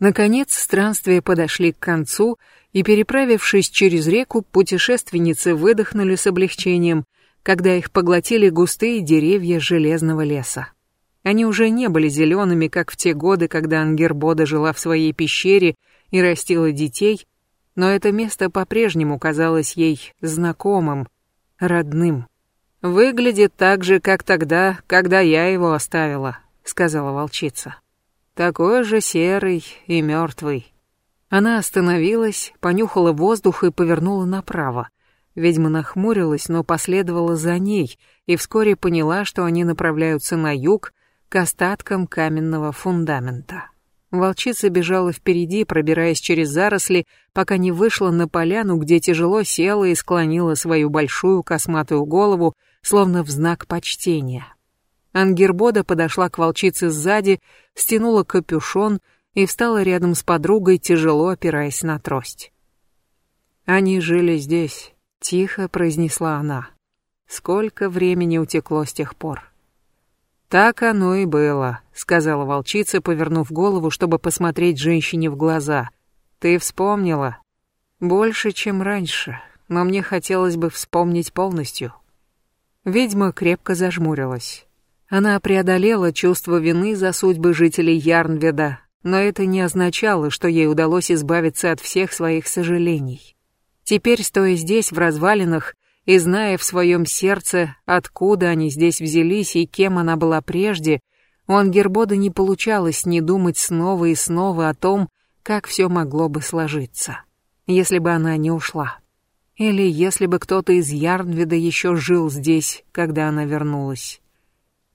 Наконец, странствия подошли к концу, и, переправившись через реку, путешественницы выдохнули с облегчением, когда их поглотили густые деревья железного леса. Они уже не были зелеными, как в те годы, когда Ангербода жила в своей пещере и растила детей, но это место по-прежнему казалось ей знакомым, родным. «Выглядит так же, как тогда, когда я его оставила», — сказала волчица. «Такой же серый и мертвый». Она остановилась, понюхала воздух и повернула направо. Ведьма нахмурилась, но последовала за ней и вскоре поняла, что они направляются на юг, к остаткам каменного фундамента. Волчица бежала впереди, пробираясь через заросли, пока не вышла на поляну, где тяжело села и склонила свою большую косматую голову, словно в знак почтения. Ангербода подошла к волчице сзади, стянула капюшон и встала рядом с подругой, тяжело опираясь на трость. «Они жили здесь», — тихо произнесла она. «Сколько времени утекло с тех пор?» «Так оно и было», — сказала волчица, повернув голову, чтобы посмотреть женщине в глаза. «Ты вспомнила?» «Больше, чем раньше, но мне хотелось бы вспомнить полностью». Ведьма крепко зажмурилась. Она преодолела чувство вины за судьбы жителей Ярнведа, но это не означало, что ей удалось избавиться от всех своих сожалений. Теперь, стоя здесь, в развалинах, и зная в своем сердце, откуда они здесь взялись и кем она была прежде, у Ангербода не получалось не думать снова и снова о том, как все могло бы сложиться, если бы она не ушла. Или если бы кто-то из Ярнвида еще жил здесь, когда она вернулась.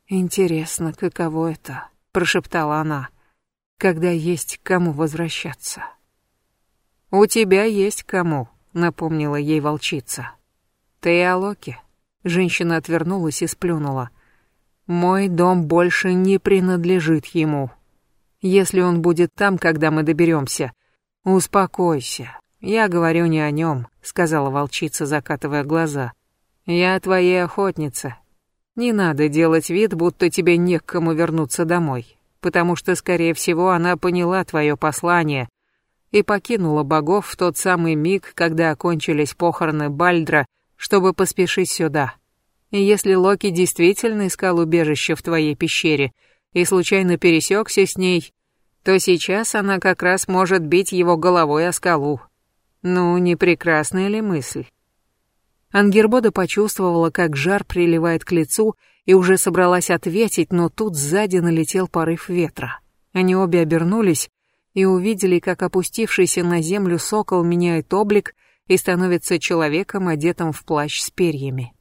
«Интересно, каково это?» — прошептала она, — «когда есть кому возвращаться». «У тебя есть кому», — напомнила ей волчица. «Ты о Локе?» Женщина отвернулась и сплюнула. «Мой дом больше не принадлежит ему. Если он будет там, когда мы доберемся, успокойся. Я говорю не о нем», — сказала волчица, закатывая глаза. «Я твоя охотница. Не надо делать вид, будто тебе не к кому вернуться домой, потому что, скорее всего, она поняла твое послание» и покинула богов в тот самый миг, когда окончились похороны Бальдра чтобы поспешить сюда. И если Локи действительно искал убежище в твоей пещере и случайно пересекся с ней, то сейчас она как раз может бить его головой о скалу. Ну, не прекрасная ли мысль? Ангербода почувствовала, как жар приливает к лицу, и уже собралась ответить, но тут сзади налетел порыв ветра. Они обе обернулись и увидели, как опустившийся на землю сокол меняет облик и становится человеком, одетым в плащ с перьями.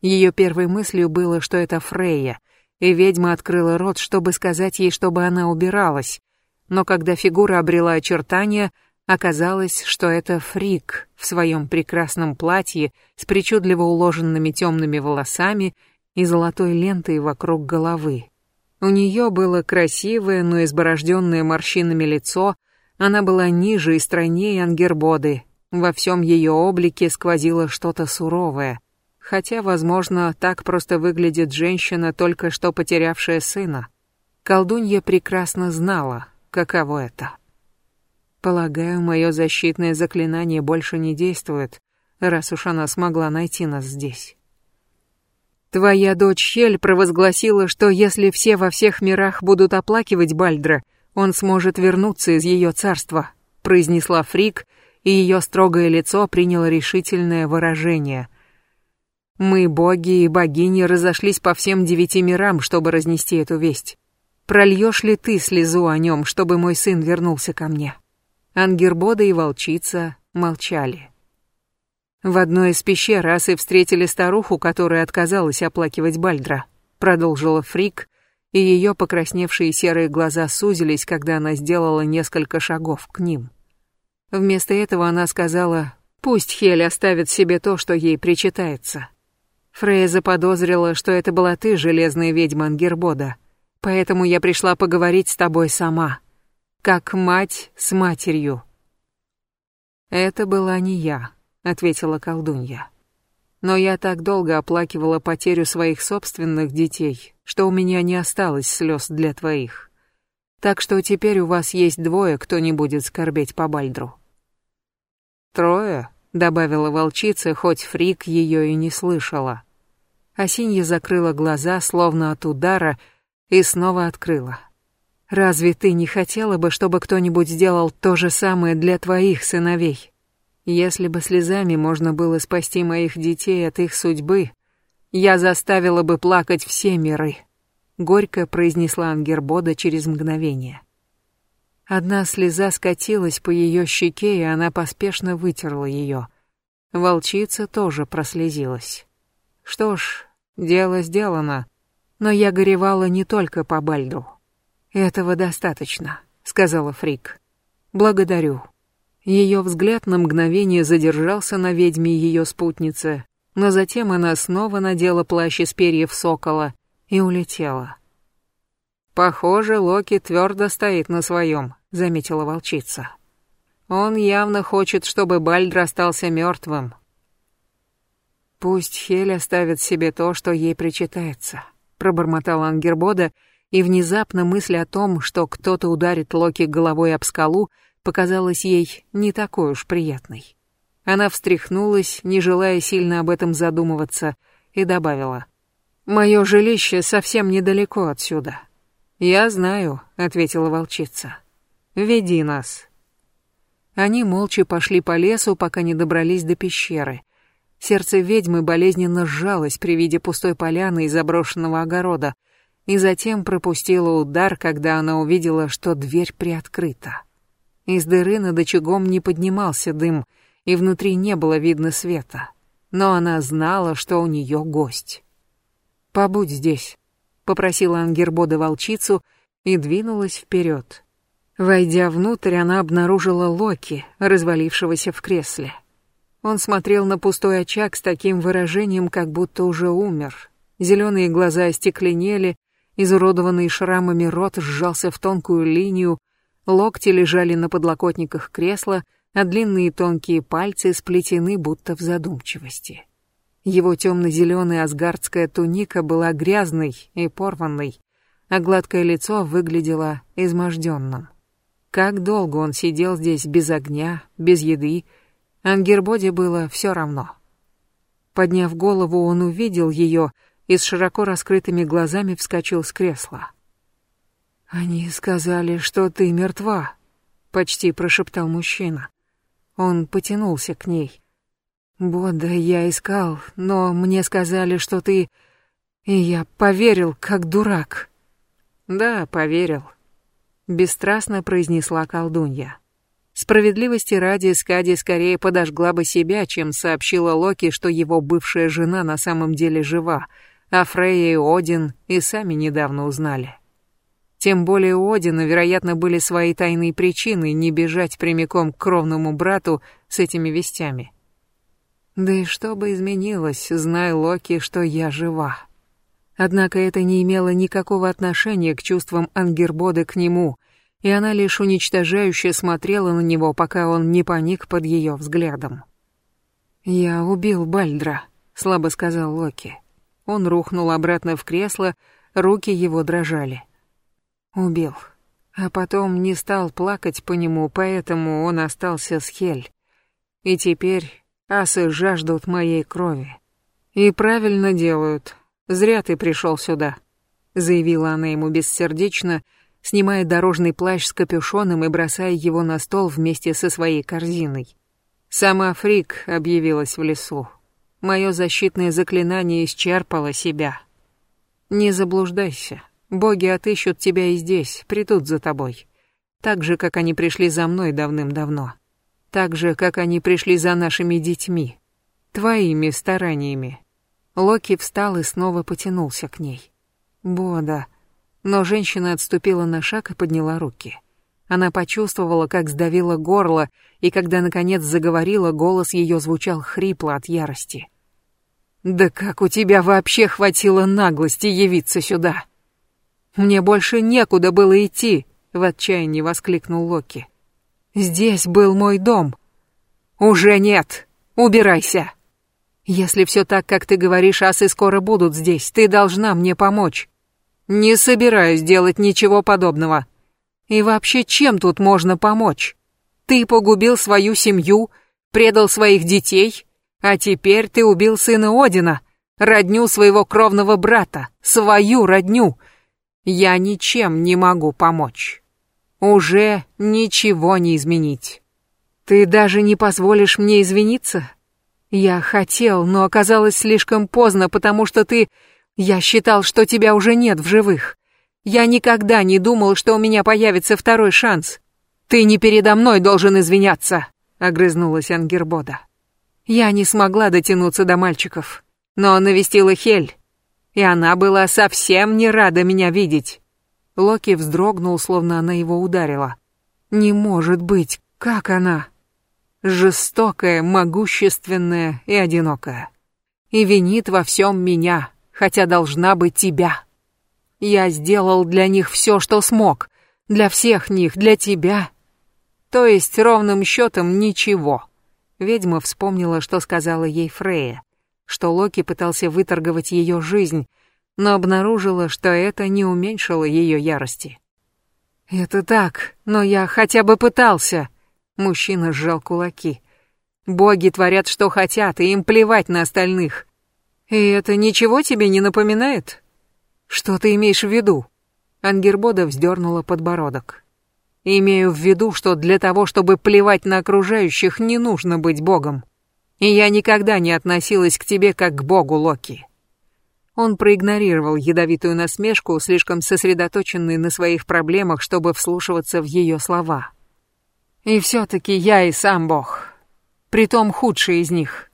Ее первой мыслью было, что это Фрейя, и ведьма открыла рот, чтобы сказать ей, чтобы она убиралась. Но когда фигура обрела очертания, оказалось, что это Фрик в своем прекрасном платье с причудливо уложенными темными волосами и золотой лентой вокруг головы. У нее было красивое, но изборожденное морщинами лицо, она была ниже и стройнее Ангербоды, во всем ее облике сквозило что-то суровое, хотя, возможно, так просто выглядит женщина, только что потерявшая сына. Колдунья прекрасно знала, каково это. Полагаю, мое защитное заклинание больше не действует, раз уж она смогла найти нас здесь. Твоя дочь Хель провозгласила, что если все во всех мирах будут оплакивать Бальдра, он сможет вернуться из ее царства, произнесла Фрик, и ее строгое лицо приняло решительное выражение. Мы, боги и богини, разошлись по всем девяти мирам, чтобы разнести эту весть. Прольешь ли ты слезу о нем, чтобы мой сын вернулся ко мне? Ангербода и волчица молчали. В одной из пещер асы встретили старуху, которая отказалась оплакивать Бальдра, продолжила Фрик, и ее покрасневшие серые глаза сузились, когда она сделала несколько шагов к ним. Вместо этого она сказала, пусть Хель оставит себе то, что ей причитается. Фрея заподозрила, что это была ты, железная ведьма Ангербода, поэтому я пришла поговорить с тобой сама, как мать с матерью. Это была не я, ответила колдунья. Но я так долго оплакивала потерю своих собственных детей, что у меня не осталось слез для твоих. Так что теперь у вас есть двое, кто не будет скорбеть по Бальдру. Трое, добавила волчица, хоть Фрик ее и не слышала. Осинья закрыла глаза, словно от удара, и снова открыла. Разве ты не хотела бы, чтобы кто-нибудь сделал то же самое для твоих сыновей? Если бы слезами можно было спасти моих детей от их судьбы, я заставила бы плакать все миры, горько произнесла Ангербода через мгновение. Одна слеза скатилась по ее щеке, и она поспешно вытерла ее. Волчица тоже прослезилась. Что ж, дело сделано, но я горевала не только по Бальду. «Этого достаточно», — сказала Фрик. «Благодарю». Ее взгляд на мгновение задержался на ведьме и ее спутнице, но затем она снова надела плащ из перьев сокола и улетела. «Похоже, Локи твердо стоит на своем», — заметила волчица. «Он явно хочет, чтобы Бальдр остался мертвым». «Пусть Хель оставит себе то, что ей причитается», — пробормотал Ангербода, — и внезапно мысль о том, что кто-то ударит Локи головой об скалу, показалась ей не такой уж приятной. Она встряхнулась, не желая сильно об этом задумываться, и добавила. «Мое жилище совсем недалеко отсюда». «Я знаю», — ответила волчица. «Веди нас». Они молча пошли по лесу, пока не добрались до пещеры. Сердце ведьмы болезненно сжалось при виде пустой поляны и заброшенного огорода — и затем пропустила удар, когда она увидела, что дверь приоткрыта. Из дыры над очагом не поднимался дым, и внутри не было видно света. Но она знала, что у нее гость. «Побудь здесь», — попросила Ангербода волчицу и двинулась вперед. Войдя внутрь, она обнаружила Локи, развалившегося в кресле. Он смотрел на пустой очаг с таким выражением, как будто уже умер. Зеленые глаза остекленели, Изуродованный шрамами рот сжался в тонкую линию, локти лежали на подлокотниках кресла, а длинные тонкие пальцы сплетены будто в задумчивости. Его темно-зеленая асгардская туника была грязной и порванной, а гладкое лицо выглядело изможденным. Как долго он сидел здесь без огня, без еды, Ангербоде было все равно. Подняв голову, он увидел ее — и с широко раскрытыми глазами вскочил с кресла. «Они сказали, что ты мертва», — почти прошептал мужчина. Он потянулся к ней. «Бода я искал, но мне сказали, что ты...» И я поверил, как дурак. «Да, поверил», — бесстрастно произнесла колдунья. Справедливости ради Скади скорее подожгла бы себя, чем сообщила Локи, что его бывшая жена на самом деле жива, а Фрейя и Один и сами недавно узнали. Тем более у Одина, вероятно, были свои тайные причины не бежать прямиком к кровному брату с этими вестями. Да и что бы изменилось, зная Локи, что я жива. Однако это не имело никакого отношения к чувствам Ангербоды к нему, и она лишь уничтожающе смотрела на него, пока он не паник под ее взглядом. «Я убил Бальдра», — слабо сказал Локи. Он рухнул обратно в кресло, руки его дрожали. Убил. А потом не стал плакать по нему, поэтому он остался с Хель. И теперь асы жаждут моей крови. И правильно делают. Зря ты пришел сюда, заявила она ему бессердечно, снимая дорожный плащ с капюшоном и бросая его на стол вместе со своей корзиной. Сама Фрик объявилась в лесу. Мое защитное заклинание исчерпало себя. Не заблуждайся. Боги отыщут тебя и здесь, придут за тобой. Так же, как они пришли за мной давным-давно. Так же, как они пришли за нашими детьми. Твоими стараниями. Локи встал и снова потянулся к ней. Бода. Но женщина отступила на шаг и подняла руки. Она почувствовала, как сдавило горло, и когда наконец заговорила, голос ее звучал хрипло от ярости. «Да как у тебя вообще хватило наглости явиться сюда?» «Мне больше некуда было идти», — в отчаянии воскликнул Локи. «Здесь был мой дом». «Уже нет! Убирайся!» «Если все так, как ты говоришь, асы скоро будут здесь, ты должна мне помочь». «Не собираюсь делать ничего подобного», И вообще, чем тут можно помочь? Ты погубил свою семью, предал своих детей, а теперь ты убил сына Одина, родню своего кровного брата, свою родню. Я ничем не могу помочь. Уже ничего не изменить. Ты даже не позволишь мне извиниться? Я хотел, но оказалось слишком поздно, потому что ты... Я считал, что тебя уже нет в живых. Я никогда не думал, что у меня появится второй шанс. Ты не передо мной должен извиняться, огрызнулась Ангербода. Я не смогла дотянуться до мальчиков, но навестила Хель, и она была совсем не рада меня видеть. Локи вздрогнул, словно она его ударила. Не может быть, как она? Жестокая, могущественная и одинокая. И винит во всем меня, хотя должна быть тебя. Я сделал для них все, что смог. Для всех них, для тебя. То есть ровным счетом ничего. Ведьма вспомнила, что сказала ей Фрея, что Локи пытался выторговать ее жизнь, но обнаружила, что это не уменьшило ее ярости. «Это так, но я хотя бы пытался», — мужчина сжал кулаки. «Боги творят, что хотят, и им плевать на остальных. И это ничего тебе не напоминает? Что ты имеешь в виду?» Ангербода вздернула подбородок. Имею в виду, что для того, чтобы плевать на окружающих, не нужно быть богом. И я никогда не относилась к тебе как к богу Локи. Он проигнорировал ядовитую насмешку, слишком сосредоточенный на своих проблемах, чтобы вслушиваться в ее слова. И все-таки я и сам бог. Притом худший из них.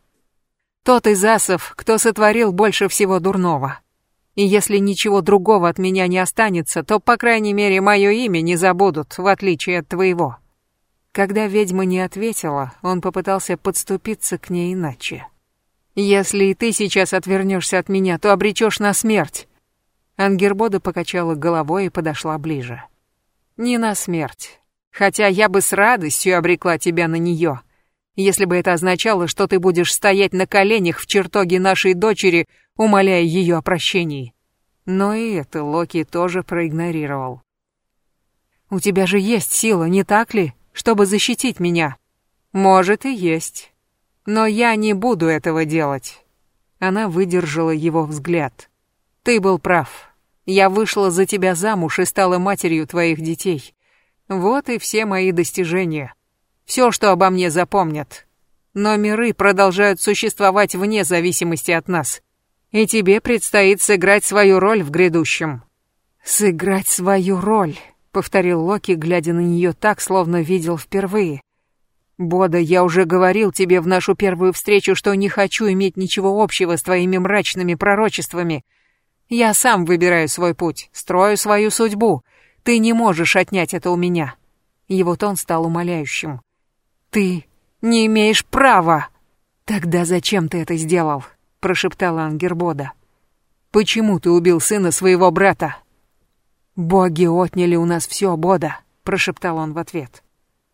Тот из асов, кто сотворил больше всего дурного. И если ничего другого от меня не останется, то, по крайней мере, мое имя не забудут, в отличие от твоего». Когда ведьма не ответила, он попытался подступиться к ней иначе. «Если и ты сейчас отвернешься от меня, то обречешь на смерть». Ангербода покачала головой и подошла ближе. «Не на смерть. Хотя я бы с радостью обрекла тебя на нее, если бы это означало, что ты будешь стоять на коленях в чертоге нашей дочери, умоляя ее о прощении. Но и это Локи тоже проигнорировал. «У тебя же есть сила, не так ли, чтобы защитить меня?» «Может и есть. Но я не буду этого делать». Она выдержала его взгляд. «Ты был прав. Я вышла за тебя замуж и стала матерью твоих детей. Вот и все мои достижения. Все, что обо мне запомнят. Но миры продолжают существовать вне зависимости от нас и тебе предстоит сыграть свою роль в грядущем». «Сыграть свою роль», — повторил Локи, глядя на нее так, словно видел впервые. «Бода, я уже говорил тебе в нашу первую встречу, что не хочу иметь ничего общего с твоими мрачными пророчествами. Я сам выбираю свой путь, строю свою судьбу. Ты не можешь отнять это у меня». Его тон стал умоляющим. «Ты не имеешь права!» «Тогда зачем ты это сделал? Прошептала Ангербода. «Почему ты убил сына своего брата?» «Боги отняли у нас все, Бода», — прошептал он в ответ.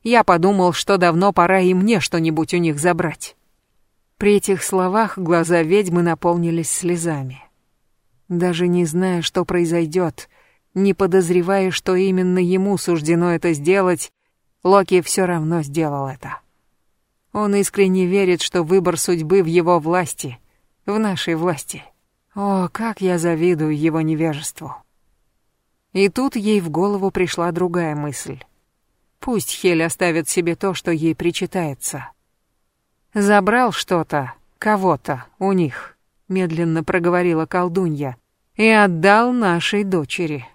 «Я подумал, что давно пора и мне что-нибудь у них забрать». При этих словах глаза ведьмы наполнились слезами. Даже не зная, что произойдет, не подозревая, что именно ему суждено это сделать, Локи все равно сделал это. Он искренне верит, что выбор судьбы в его власти — в нашей власти. О, как я завидую его невежеству. И тут ей в голову пришла другая мысль. Пусть Хель оставит себе то, что ей причитается. Забрал что-то, кого-то у них, медленно проговорила колдунья, и отдал нашей дочери.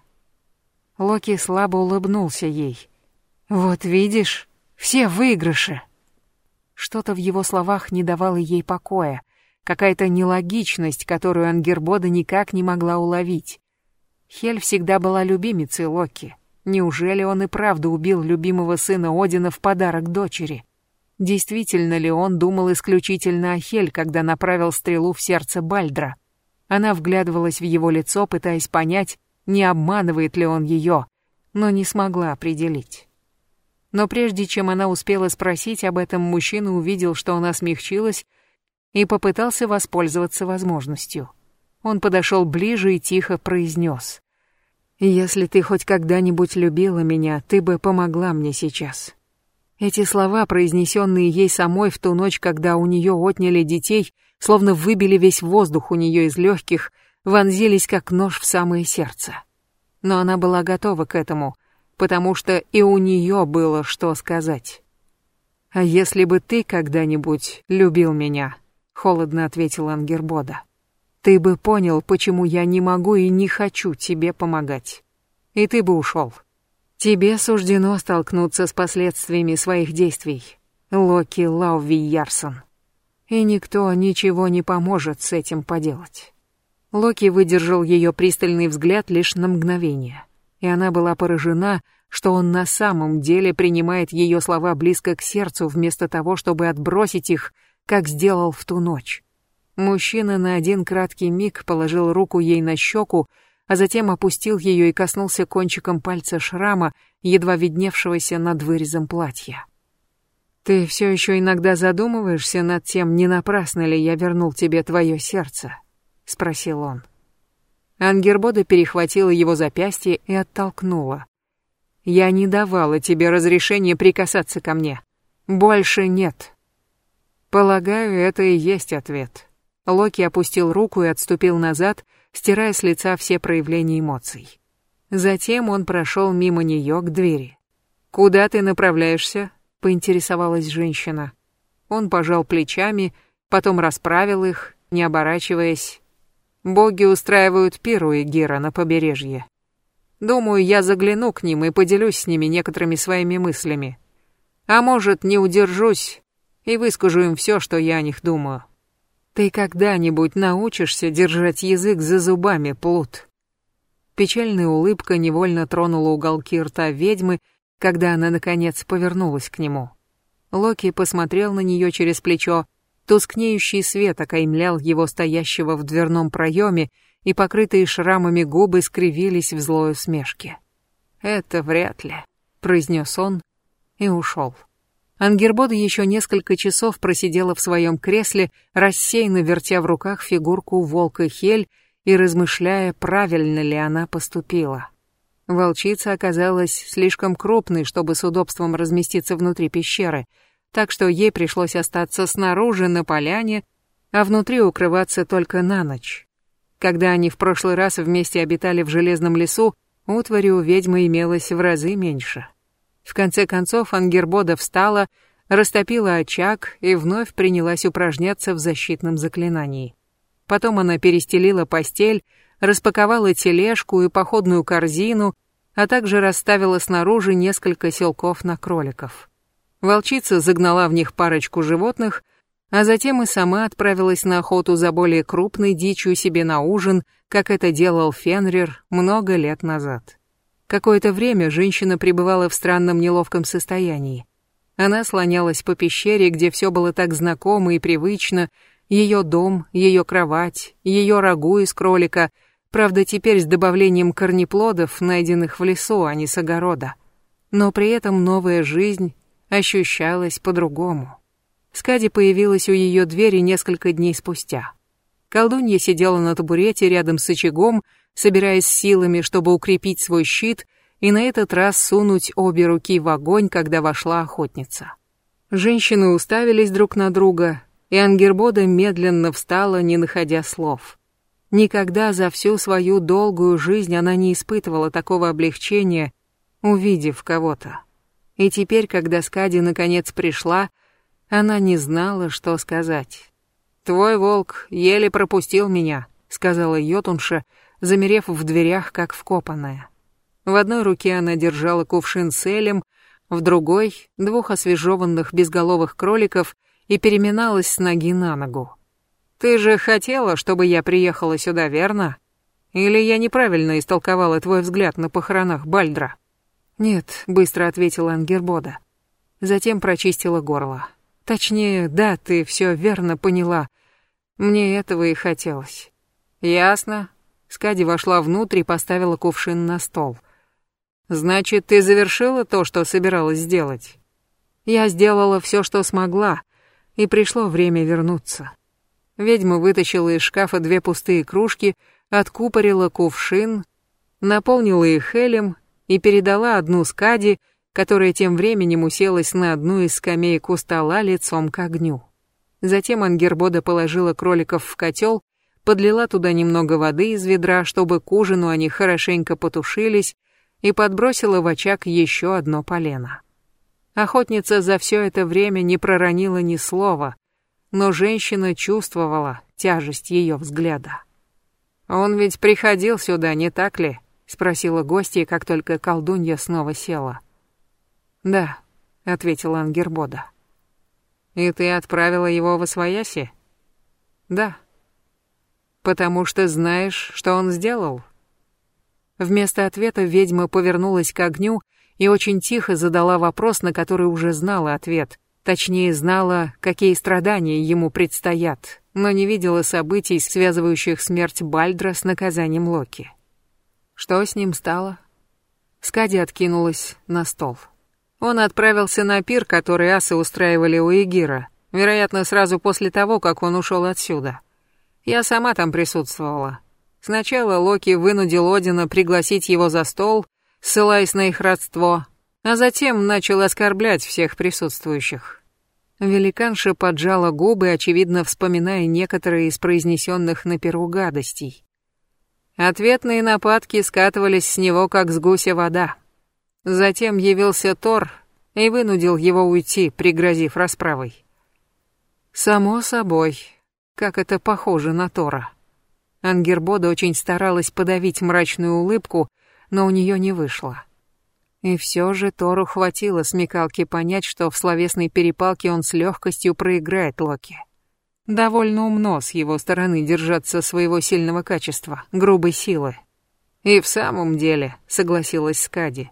Локи слабо улыбнулся ей. Вот видишь, все выигрыши. Что-то в его словах не давало ей покоя, какая-то нелогичность, которую Ангербода никак не могла уловить. Хель всегда была любимицей Локи. Неужели он и правда убил любимого сына Одина в подарок дочери? Действительно ли он думал исключительно о Хель, когда направил стрелу в сердце Бальдра? Она вглядывалась в его лицо, пытаясь понять, не обманывает ли он ее, но не смогла определить. Но прежде чем она успела спросить об этом, мужчина увидел, что она смягчилась и попытался воспользоваться возможностью. Он подошел ближе и тихо произнес. Если ты хоть когда-нибудь любила меня, ты бы помогла мне сейчас. Эти слова, произнесенные ей самой в ту ночь, когда у нее отняли детей, словно выбили весь воздух у нее из легких, вонзились как нож в самое сердце. Но она была готова к этому, потому что и у нее было что сказать. «А если бы ты когда-нибудь любил меня?» — холодно ответил Ангербода. «Ты бы понял, почему я не могу и не хочу тебе помогать. И ты бы ушел. Тебе суждено столкнуться с последствиями своих действий, Локи Лауви Ярсон. И никто ничего не поможет с этим поделать. Локи выдержал ее пристальный взгляд лишь на мгновение, и она была поражена, что он на самом деле принимает ее слова близко к сердцу вместо того, чтобы отбросить их, как сделал в ту ночь. Мужчина на один краткий миг положил руку ей на щеку, а затем опустил ее и коснулся кончиком пальца шрама, едва видневшегося над вырезом платья. «Ты все еще иногда задумываешься над тем, не напрасно ли я вернул тебе твое сердце?» — спросил он. Ангербода перехватила его запястье и оттолкнула. «Я не давала тебе разрешения прикасаться ко мне. Больше нет». Полагаю, это и есть ответ. Локи опустил руку и отступил назад, стирая с лица все проявления эмоций. Затем он прошел мимо нее к двери. «Куда ты направляешься?» — поинтересовалась женщина. Он пожал плечами, потом расправил их, не оборачиваясь. «Боги устраивают пир у Эгира на побережье. Думаю, я загляну к ним и поделюсь с ними некоторыми своими мыслями. А может, не удержусь и выскажу им все, что я о них думаю». Ты когда-нибудь научишься держать язык за зубами, плут? Печальная улыбка невольно тронула уголки рта ведьмы, когда она, наконец, повернулась к нему. Локи посмотрел на нее через плечо, тускнеющий свет окаймлял его стоящего в дверном проеме, и покрытые шрамами губы скривились в злой усмешке. «Это вряд ли», — произнес он и ушел. Ангербода еще несколько часов просидела в своем кресле, рассеянно вертя в руках фигурку волка Хель и размышляя, правильно ли она поступила. Волчица оказалась слишком крупной, чтобы с удобством разместиться внутри пещеры, так что ей пришлось остаться снаружи на поляне, а внутри укрываться только на ночь. Когда они в прошлый раз вместе обитали в железном лесу, утвари у ведьмы имелось в разы меньше. В конце концов Ангербода встала, растопила очаг и вновь принялась упражняться в защитном заклинании. Потом она перестелила постель, распаковала тележку и походную корзину, а также расставила снаружи несколько селков на кроликов. Волчица загнала в них парочку животных, а затем и сама отправилась на охоту за более крупной дичью себе на ужин, как это делал Фенрир много лет назад. Какое-то время женщина пребывала в странном неловком состоянии. Она слонялась по пещере, где все было так знакомо и привычно, ее дом, ее кровать, ее рагу из кролика, правда теперь с добавлением корнеплодов, найденных в лесу, а не с огорода. Но при этом новая жизнь ощущалась по-другому. Скади появилась у ее двери несколько дней спустя. Колдунья сидела на табурете рядом с очагом, собираясь силами, чтобы укрепить свой щит и на этот раз сунуть обе руки в огонь, когда вошла охотница. Женщины уставились друг на друга, и Ангербода медленно встала, не находя слов. Никогда за всю свою долгую жизнь она не испытывала такого облегчения, увидев кого-то. И теперь, когда Скади наконец пришла, она не знала, что сказать. «Твой волк еле пропустил меня», — сказала Йотунша, замерев в дверях, как вкопанная. В одной руке она держала кувшин с элем, в другой — двух освежеванных безголовых кроликов и переминалась с ноги на ногу. «Ты же хотела, чтобы я приехала сюда, верно? Или я неправильно истолковала твой взгляд на похоронах Бальдра?» «Нет», — быстро ответила Ангербода. Затем прочистила горло. «Точнее, да, ты все верно поняла. Мне этого и хотелось». «Ясно. Скади вошла внутрь и поставила кувшин на стол. «Значит, ты завершила то, что собиралась сделать?» «Я сделала все, что смогла, и пришло время вернуться». Ведьма вытащила из шкафа две пустые кружки, откупорила кувшин, наполнила их хелем и передала одну Скади, которая тем временем уселась на одну из скамеек у стола лицом к огню. Затем Ангербода положила кроликов в котел, подлила туда немного воды из ведра, чтобы к ужину они хорошенько потушились, и подбросила в очаг еще одно полено. Охотница за все это время не проронила ни слова, но женщина чувствовала тяжесть ее взгляда. «Он ведь приходил сюда, не так ли?» — спросила гостья, как только колдунья снова села. «Да», — ответила Ангербода. «И ты отправила его в Освояси?» «Да». «Потому что знаешь, что он сделал?» Вместо ответа ведьма повернулась к огню и очень тихо задала вопрос, на который уже знала ответ. Точнее, знала, какие страдания ему предстоят, но не видела событий, связывающих смерть Бальдра с наказанием Локи. Что с ним стало? Скади откинулась на стол. Он отправился на пир, который асы устраивали у Эгира, вероятно, сразу после того, как он ушел отсюда. Я сама там присутствовала. Сначала Локи вынудил Одина пригласить его за стол, ссылаясь на их родство, а затем начал оскорблять всех присутствующих. Великанша поджала губы, очевидно вспоминая некоторые из произнесенных на перу гадостей. Ответные нападки скатывались с него, как с гуся вода. Затем явился Тор и вынудил его уйти, пригрозив расправой. Само собой, как это похоже на Тора. Ангербода очень старалась подавить мрачную улыбку, но у нее не вышло. И все же Тору хватило смекалки понять, что в словесной перепалке он с легкостью проиграет Локи. Довольно умно с его стороны держаться своего сильного качества, грубой силы. И в самом деле, согласилась Скади,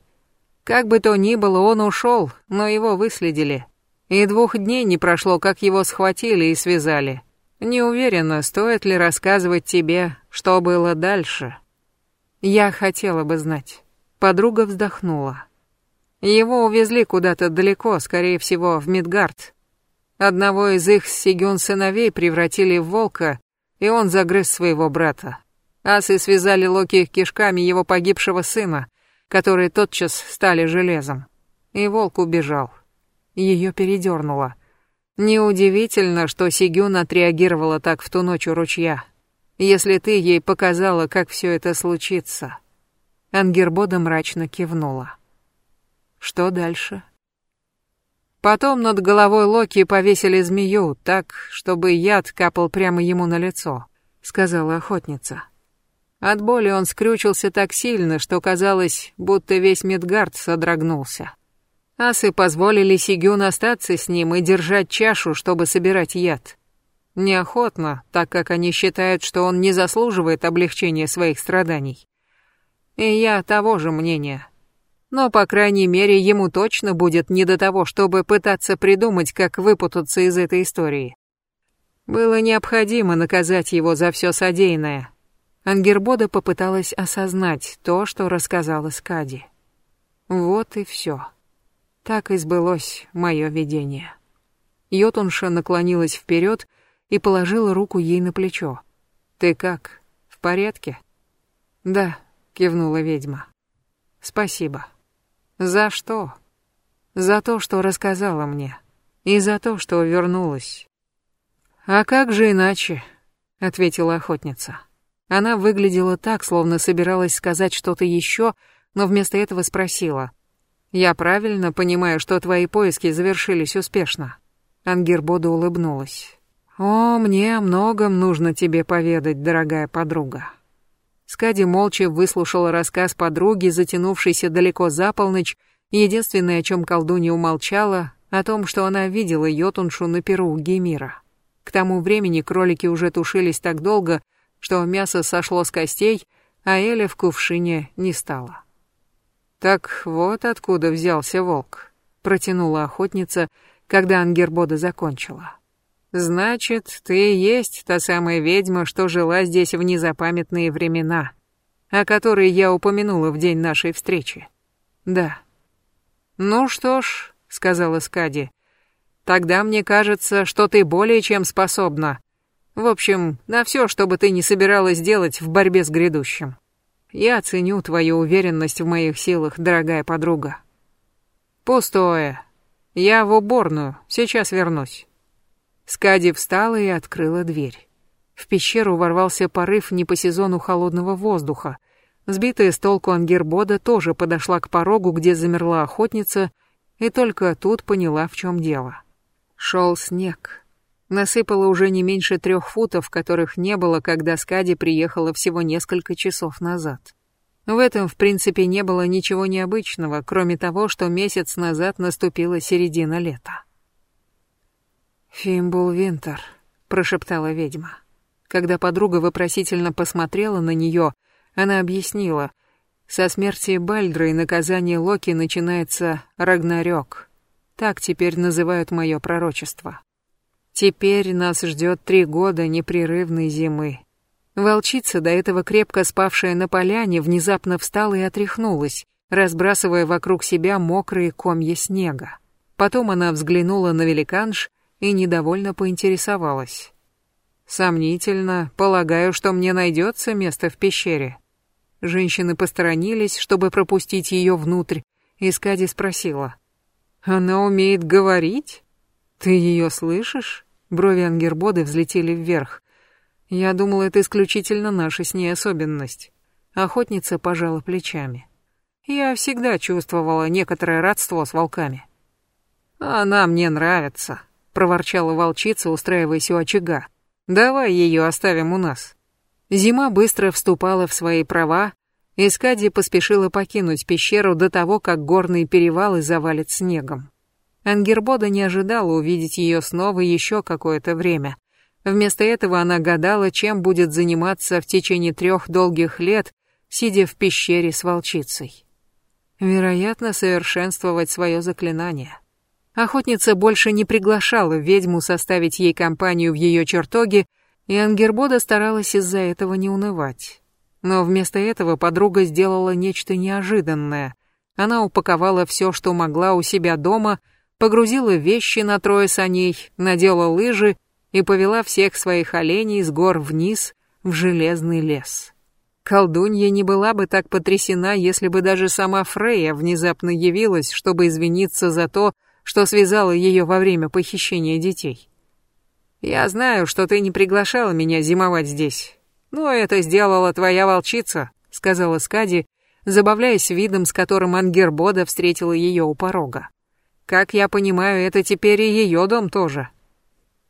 как бы то ни было, он ушел, но его выследили. И двух дней не прошло, как его схватили и связали. Не уверена, стоит ли рассказывать тебе, что было дальше. Я хотела бы знать. Подруга вздохнула. Его увезли куда-то далеко, скорее всего, в Мидгард. Одного из их Сигюн сыновей превратили в волка, и он загрыз своего брата. Асы связали Локи кишками его погибшего сына, которые тотчас стали железом. И волк убежал. Ее передернуло. Неудивительно, что Сигюн отреагировала так в ту ночь у ручья. Если ты ей показала, как все это случится. Ангербода мрачно кивнула. Что дальше? Потом над головой Локи повесили змею, так, чтобы яд капал прямо ему на лицо, сказала охотница. От боли он скрючился так сильно, что казалось, будто весь Медгард содрогнулся. Асы позволили Сигюн остаться с ним и держать чашу, чтобы собирать яд. Неохотно, так как они считают, что он не заслуживает облегчения своих страданий. И я того же мнения. Но, по крайней мере, ему точно будет не до того, чтобы пытаться придумать, как выпутаться из этой истории. Было необходимо наказать его за все содеянное, Ангербода попыталась осознать то, что рассказала Скади. Вот и все. Так и сбылось мое видение. Йотунша наклонилась вперед и положила руку ей на плечо. «Ты как, в порядке?» «Да», — кивнула ведьма. «Спасибо». «За что?» «За то, что рассказала мне. И за то, что вернулась». «А как же иначе?» — ответила охотница. Она выглядела так, словно собиралась сказать что-то еще, но вместо этого спросила. «Я правильно понимаю, что твои поиски завершились успешно?» Ангербода улыбнулась. «О, мне о многом нужно тебе поведать, дорогая подруга». Скади молча выслушала рассказ подруги, затянувшийся далеко за полночь, единственное, о чем колдунья умолчала, о том, что она видела Йотуншу на перу Гемира. К тому времени кролики уже тушились так долго, что мясо сошло с костей, а Эля в кувшине не стало. «Так вот откуда взялся волк», — протянула охотница, когда Ангербода закончила. «Значит, ты и есть та самая ведьма, что жила здесь в незапамятные времена, о которой я упомянула в день нашей встречи». «Да». «Ну что ж», — сказала Скади, — «тогда мне кажется, что ты более чем способна в общем, на все, что бы ты не собиралась делать в борьбе с грядущим. Я ценю твою уверенность в моих силах, дорогая подруга. Пустое. Я в уборную, сейчас вернусь. Скади встала и открыла дверь. В пещеру ворвался порыв не по сезону холодного воздуха. Сбитая с толку Ангербода тоже подошла к порогу, где замерла охотница, и только тут поняла, в чем дело. Шел снег. Насыпало уже не меньше трех футов, которых не было, когда Скади приехала всего несколько часов назад. В этом, в принципе, не было ничего необычного, кроме того, что месяц назад наступила середина лета. «Фимбул Винтер», — прошептала ведьма. Когда подруга вопросительно посмотрела на нее, она объяснила, со смерти Бальдры и наказания Локи начинается Рагнарёк. Так теперь называют мое пророчество. Теперь нас ждет три года непрерывной зимы. Волчица, до этого крепко спавшая на поляне, внезапно встала и отряхнулась, разбрасывая вокруг себя мокрые комья снега. Потом она взглянула на великанш и недовольно поинтересовалась. «Сомнительно. Полагаю, что мне найдется место в пещере». Женщины посторонились, чтобы пропустить ее внутрь, и Скади спросила. «Она умеет говорить? Ты ее слышишь?» Брови Ангербоды взлетели вверх. «Я думала, это исключительно наша с ней особенность». Охотница пожала плечами. «Я всегда чувствовала некоторое родство с волками». «Она мне нравится», — проворчала волчица, устраиваясь у очага. «Давай ее оставим у нас». Зима быстро вступала в свои права, и Скади поспешила покинуть пещеру до того, как горные перевалы завалит снегом. Ангербода не ожидала увидеть ее снова еще какое-то время. Вместо этого она гадала, чем будет заниматься в течение трех долгих лет, сидя в пещере с волчицей. Вероятно, совершенствовать свое заклинание. Охотница больше не приглашала ведьму составить ей компанию в ее чертоге, и Ангербода старалась из-за этого не унывать. Но вместо этого подруга сделала нечто неожиданное. Она упаковала все, что могла у себя дома, погрузила вещи на трое саней, надела лыжи и повела всех своих оленей с гор вниз в железный лес. Колдунья не была бы так потрясена, если бы даже сама Фрея внезапно явилась, чтобы извиниться за то, что связала ее во время похищения детей. Я знаю, что ты не приглашала меня зимовать здесь. Но это сделала твоя волчица, сказала Скади, забавляясь видом, с которым Ангербода встретила ее у порога. Как я понимаю, это теперь и ее дом тоже.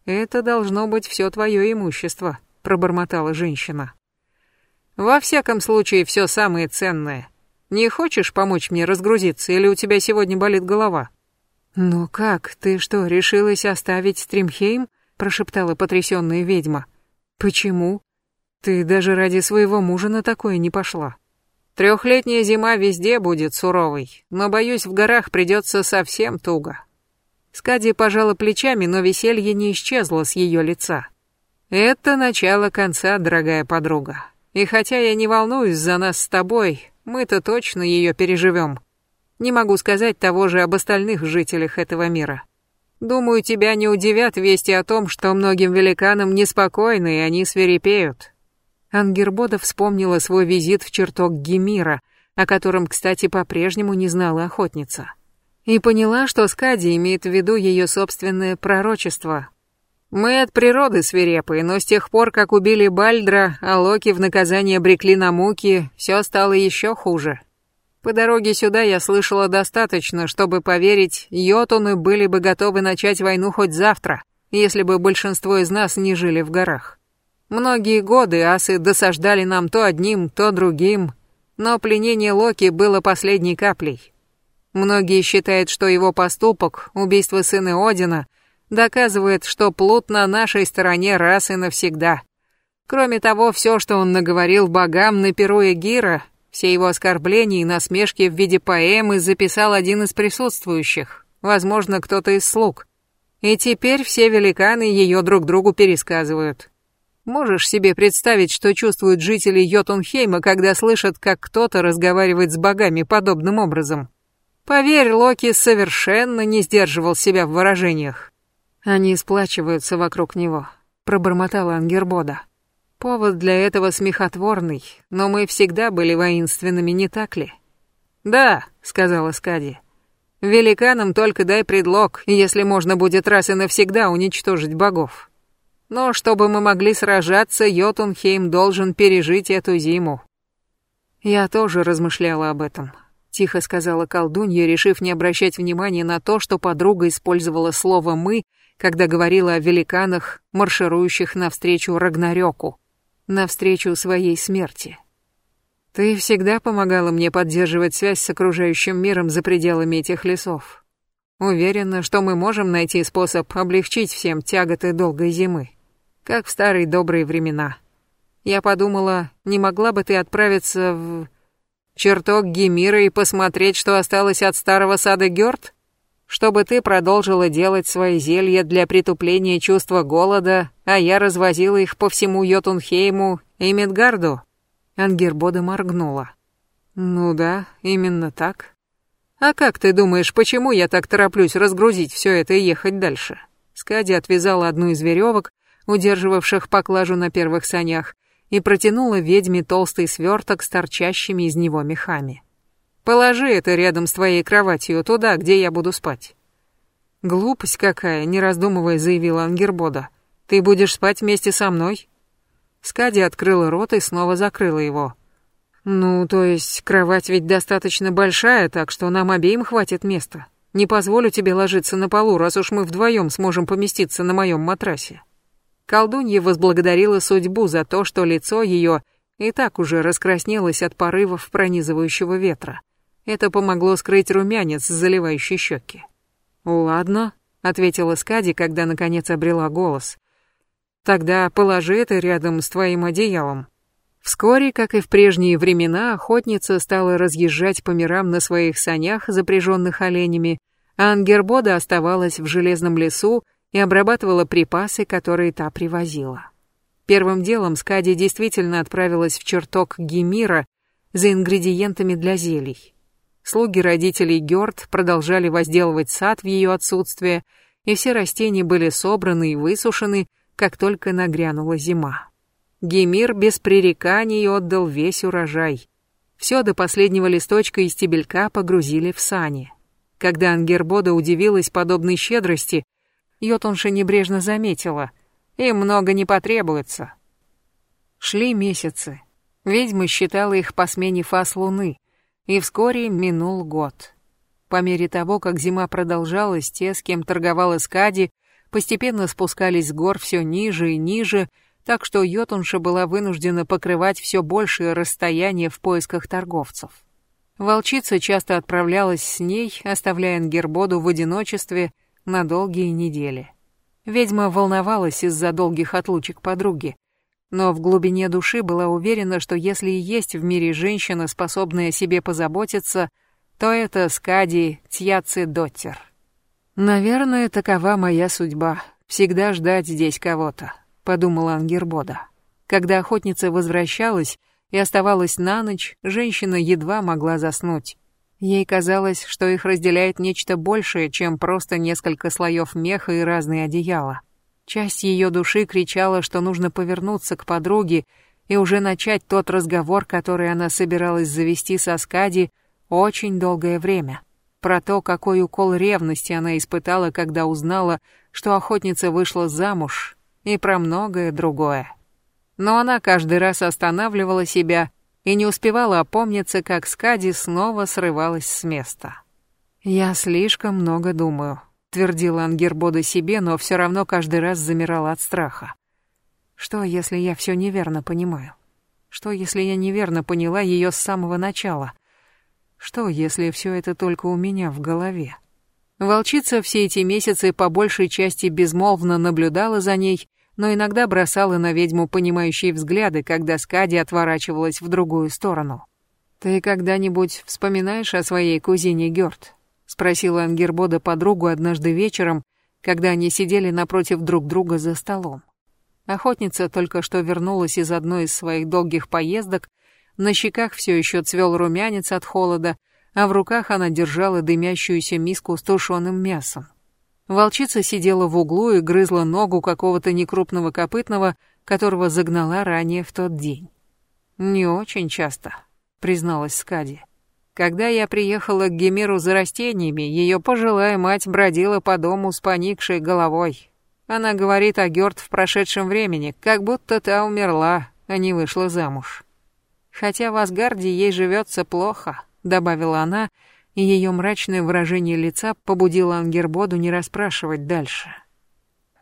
Это должно быть все твое имущество, пробормотала женщина. Во всяком случае, все самое ценное. Не хочешь помочь мне разгрузиться, или у тебя сегодня болит голова? «Ну как, ты что, решилась оставить Стримхейм?» прошептала потрясённая ведьма. «Почему? Ты даже ради своего мужа на такое не пошла». «Трехлетняя зима везде будет суровой, но, боюсь, в горах придется совсем туго». Скади пожала плечами, но веселье не исчезло с ее лица. «Это начало конца, дорогая подруга. И хотя я не волнуюсь за нас с тобой, мы-то точно ее переживем. Не могу сказать того же об остальных жителях этого мира. Думаю, тебя не удивят вести о том, что многим великанам неспокойно, и они свирепеют. Ангербода вспомнила свой визит в чертог Гемира, о котором, кстати, по-прежнему не знала охотница. И поняла, что Скади имеет в виду ее собственное пророчество. Мы от природы свирепые, но с тех пор, как убили Бальдра, а Локи в наказание обрекли на муки, все стало еще хуже. По дороге сюда я слышала достаточно, чтобы поверить, йотуны были бы готовы начать войну хоть завтра, если бы большинство из нас не жили в горах. Многие годы асы досаждали нам то одним, то другим, но пленение Локи было последней каплей. Многие считают, что его поступок, убийство сына Одина, доказывает, что плут на нашей стороне раз и навсегда. Кроме того, все, что он наговорил богам на перу Эгира, все его оскорбления и насмешки в виде поэмы записал один из присутствующих, возможно, кто-то из слуг. И теперь все великаны ее друг другу пересказывают. Можешь себе представить, что чувствуют жители Йотунхейма, когда слышат, как кто-то разговаривает с богами подобным образом? Поверь, Локи совершенно не сдерживал себя в выражениях. Они сплачиваются вокруг него, пробормотала Ангербода. Повод для этого смехотворный, но мы всегда были воинственными, не так ли? Да, сказала Скади. Великанам только дай предлог, если можно будет раз и навсегда уничтожить богов. Но чтобы мы могли сражаться, Йотунхейм должен пережить эту зиму. Я тоже размышляла об этом, тихо сказала колдунья, решив не обращать внимания на то, что подруга использовала слово «мы», когда говорила о великанах, марширующих навстречу Рагнарёку, навстречу своей смерти. Ты всегда помогала мне поддерживать связь с окружающим миром за пределами этих лесов. Уверена, что мы можем найти способ облегчить всем тяготы долгой зимы, как в старые добрые времена. Я подумала, не могла бы ты отправиться в чертог Гемира и посмотреть, что осталось от старого сада Гёрд? Чтобы ты продолжила делать свои зелья для притупления чувства голода, а я развозила их по всему Йотунхейму и Мидгарду. Ангербода моргнула. «Ну да, именно так. А как ты думаешь, почему я так тороплюсь разгрузить все это и ехать дальше?» Скади отвязала одну из веревок, удерживавших поклажу на первых санях, и протянула ведьме толстый сверток с торчащими из него мехами. «Положи это рядом с твоей кроватью, туда, где я буду спать». «Глупость какая», — не раздумывая заявила Ангербода. «Ты будешь спать вместе со мной?» Скади открыла рот и снова закрыла его. «Ну, то есть, кровать ведь достаточно большая, так что нам обеим хватит места. Не позволю тебе ложиться на полу, раз уж мы вдвоем сможем поместиться на моем матрасе». Колдунья возблагодарила судьбу за то, что лицо ее и так уже раскраснелось от порывов пронизывающего ветра. Это помогло скрыть румянец, заливающий щеки. «Ладно», — ответила Скади, когда наконец обрела голос. Тогда положи это рядом с твоим одеялом. Вскоре, как и в прежние времена, охотница стала разъезжать по мирам на своих санях, запряженных оленями, а Ангербода оставалась в железном лесу и обрабатывала припасы, которые та привозила. Первым делом Скади действительно отправилась в чертог Гемира за ингредиентами для зелий. Слуги родителей Гёрд продолжали возделывать сад в ее отсутствие, и все растения были собраны и высушены, как только нагрянула зима. Гемир без пререканий отдал весь урожай. Все до последнего листочка и стебелька погрузили в сани. Когда Ангербода удивилась подобной щедрости, Йотунша небрежно заметила, им много не потребуется. Шли месяцы. Ведьма считала их по смене фаз луны, и вскоре минул год. По мере того, как зима продолжалась, те, с кем торговала Скади, постепенно спускались с гор все ниже и ниже, так что Йотунша была вынуждена покрывать все большее расстояние в поисках торговцев. Волчица часто отправлялась с ней, оставляя Нгербоду в одиночестве на долгие недели. Ведьма волновалась из-за долгих отлучек подруги, но в глубине души была уверена, что если и есть в мире женщина, способная о себе позаботиться, то это Скади Тьяци Доттер. «Наверное, такова моя судьба. Всегда ждать здесь кого-то», — подумала Ангербода. Когда охотница возвращалась и оставалась на ночь, женщина едва могла заснуть. Ей казалось, что их разделяет нечто большее, чем просто несколько слоев меха и разные одеяла. Часть ее души кричала, что нужно повернуться к подруге и уже начать тот разговор, который она собиралась завести со Скади очень долгое время про то, какой укол ревности она испытала, когда узнала, что охотница вышла замуж, и про многое другое. Но она каждый раз останавливала себя и не успевала опомниться, как Скади снова срывалась с места. «Я слишком много думаю», — твердила Ангербода себе, но все равно каждый раз замирала от страха. «Что, если я все неверно понимаю? Что, если я неверно поняла ее с самого начала?» Что, если все это только у меня в голове? Волчица все эти месяцы по большей части безмолвно наблюдала за ней, но иногда бросала на ведьму понимающие взгляды, когда Скади отворачивалась в другую сторону. «Ты когда-нибудь вспоминаешь о своей кузине Гёрд?» — спросила Ангербода подругу однажды вечером, когда они сидели напротив друг друга за столом. Охотница только что вернулась из одной из своих долгих поездок на щеках все еще цвел румянец от холода, а в руках она держала дымящуюся миску с тушеным мясом. Волчица сидела в углу и грызла ногу какого-то некрупного копытного, которого загнала ранее в тот день. «Не очень часто», — призналась Скади. «Когда я приехала к Гемеру за растениями, ее пожилая мать бродила по дому с поникшей головой. Она говорит о Гёрд в прошедшем времени, как будто та умерла, а не вышла замуж. Хотя в Асгарде ей живется плохо», — добавила она, и ее мрачное выражение лица побудило Ангербоду не расспрашивать дальше.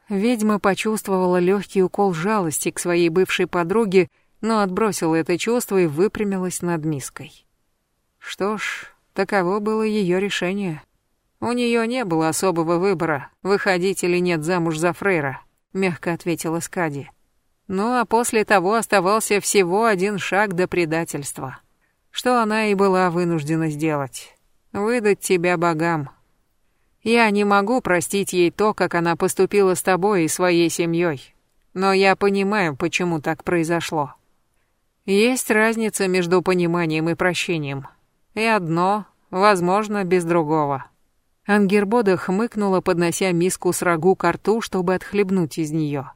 Ведьма почувствовала легкий укол жалости к своей бывшей подруге, но отбросила это чувство и выпрямилась над миской. Что ж, таково было ее решение. У нее не было особого выбора, выходить или нет замуж за Фрейра, мягко ответила Скади. Ну а после того оставался всего один шаг до предательства, что она и была вынуждена сделать. Выдать тебя богам. Я не могу простить ей то, как она поступила с тобой и своей семьей, но я понимаю, почему так произошло. Есть разница между пониманием и прощением. И одно, возможно, без другого. Ангербода хмыкнула, поднося миску с рагу к рту, чтобы отхлебнуть из нее.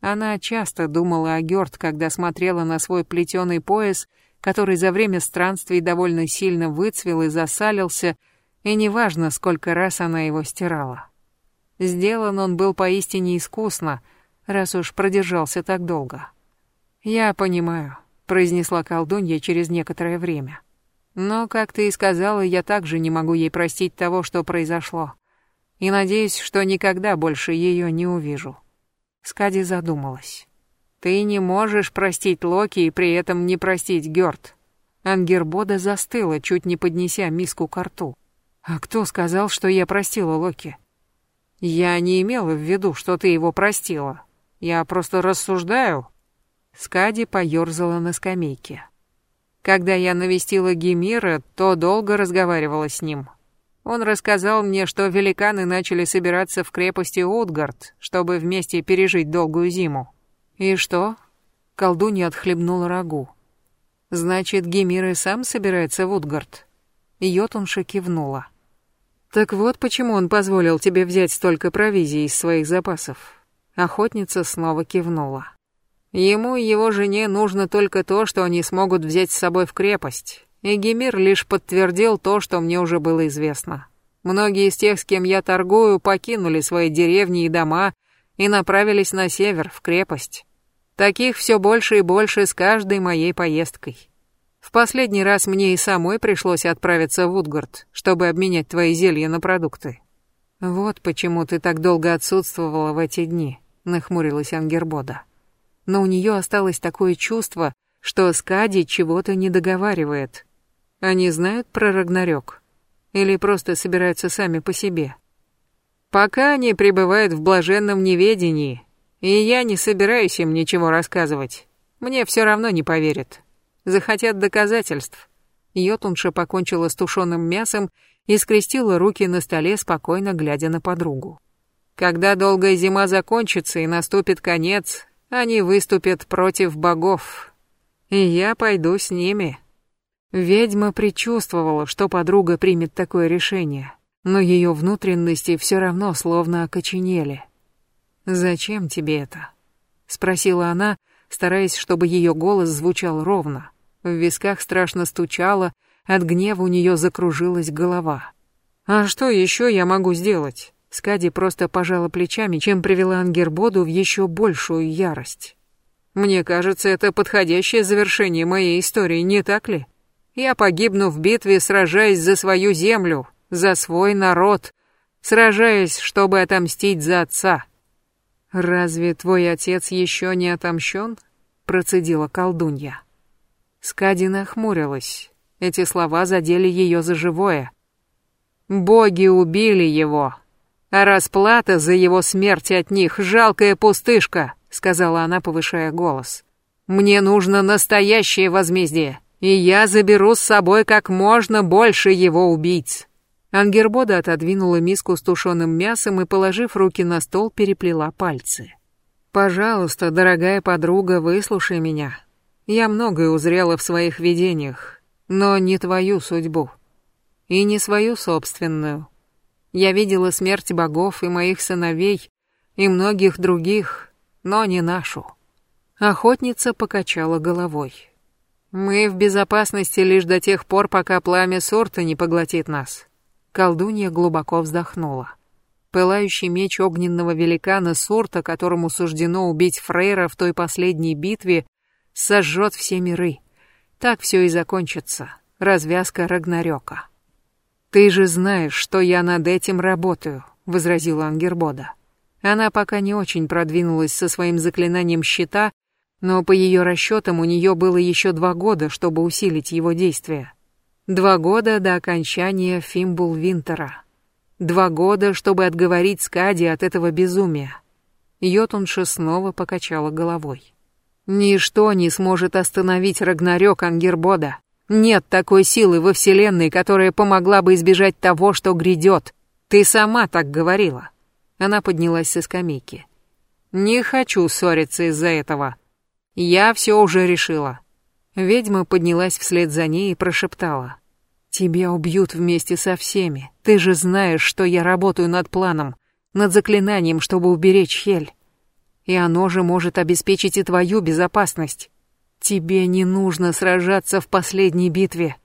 Она часто думала о Гёрд, когда смотрела на свой плетеный пояс, который за время странствий довольно сильно выцвел и засалился, и неважно, сколько раз она его стирала. Сделан он был поистине искусно, раз уж продержался так долго. Я понимаю произнесла колдунья через некоторое время. Но, как ты и сказала, я также не могу ей простить того, что произошло. И надеюсь, что никогда больше ее не увижу. Скади задумалась. Ты не можешь простить Локи и при этом не простить Гёрд. Ангербода застыла, чуть не поднеся миску к рту. А кто сказал, что я простила Локи? Я не имела в виду, что ты его простила. Я просто рассуждаю, Скади поёрзала на скамейке. Когда я навестила Гемира, то долго разговаривала с ним. Он рассказал мне, что великаны начали собираться в крепости Утгард, чтобы вместе пережить долгую зиму. И что? Колдунья отхлебнула рагу. Значит, Гемир и сам собирается в Утгард? Йотунша кивнула. Так вот почему он позволил тебе взять столько провизии из своих запасов. Охотница снова кивнула. Ему и его жене нужно только то, что они смогут взять с собой в крепость. И Гемир лишь подтвердил то, что мне уже было известно. Многие из тех, с кем я торгую, покинули свои деревни и дома и направились на север, в крепость. Таких все больше и больше с каждой моей поездкой. В последний раз мне и самой пришлось отправиться в Утгард, чтобы обменять твои зелья на продукты. Вот почему ты так долго отсутствовала в эти дни, нахмурилась Ангербода но у нее осталось такое чувство, что Скади чего-то не договаривает. Они знают про Рагнарёк? Или просто собираются сами по себе? Пока они пребывают в блаженном неведении, и я не собираюсь им ничего рассказывать. Мне все равно не поверят. Захотят доказательств. Йотунша покончила с тушеным мясом и скрестила руки на столе, спокойно глядя на подругу. Когда долгая зима закончится и наступит конец, они выступят против богов, и я пойду с ними. Ведьма предчувствовала, что подруга примет такое решение, но ее внутренности все равно словно окоченели. «Зачем тебе это?» — спросила она, стараясь, чтобы ее голос звучал ровно. В висках страшно стучало, от гнева у нее закружилась голова. «А что еще я могу сделать? Скади просто пожала плечами, чем привела Ангербоду в еще большую ярость. «Мне кажется, это подходящее завершение моей истории, не так ли? Я погибну в битве, сражаясь за свою землю, за свой народ, сражаясь, чтобы отомстить за отца». «Разве твой отец еще не отомщен?» — процедила колдунья. Скади нахмурилась. Эти слова задели ее за живое. «Боги убили его», а расплата за его смерть от них — жалкая пустышка», — сказала она, повышая голос. «Мне нужно настоящее возмездие, и я заберу с собой как можно больше его убийц». Ангербода отодвинула миску с тушеным мясом и, положив руки на стол, переплела пальцы. «Пожалуйста, дорогая подруга, выслушай меня. Я многое узрела в своих видениях, но не твою судьбу. И не свою собственную. Я видела смерть богов и моих сыновей, и многих других, но не нашу. Охотница покачала головой. Мы в безопасности лишь до тех пор, пока пламя сорта не поглотит нас. Колдунья глубоко вздохнула. Пылающий меч огненного великана сорта, которому суждено убить Фрейра в той последней битве, сожжет все миры. Так все и закончится. Развязка Рагнарёка. «Ты же знаешь, что я над этим работаю», — возразила Ангербода. Она пока не очень продвинулась со своим заклинанием щита, но по ее расчетам у нее было еще два года, чтобы усилить его действие. Два года до окончания Фимбул Винтера. Два года, чтобы отговорить Скади от этого безумия. Йотунша снова покачала головой. Ничто не сможет остановить Рагнарёк Ангербода. Нет такой силы во Вселенной, которая помогла бы избежать того, что грядет. Ты сама так говорила. Она поднялась со скамейки. Не хочу ссориться из-за этого. Я все уже решила. Ведьма поднялась вслед за ней и прошептала. Тебя убьют вместе со всеми. Ты же знаешь, что я работаю над планом, над заклинанием, чтобы уберечь Хель. И оно же может обеспечить и твою безопасность. Тебе не нужно сражаться в последней битве.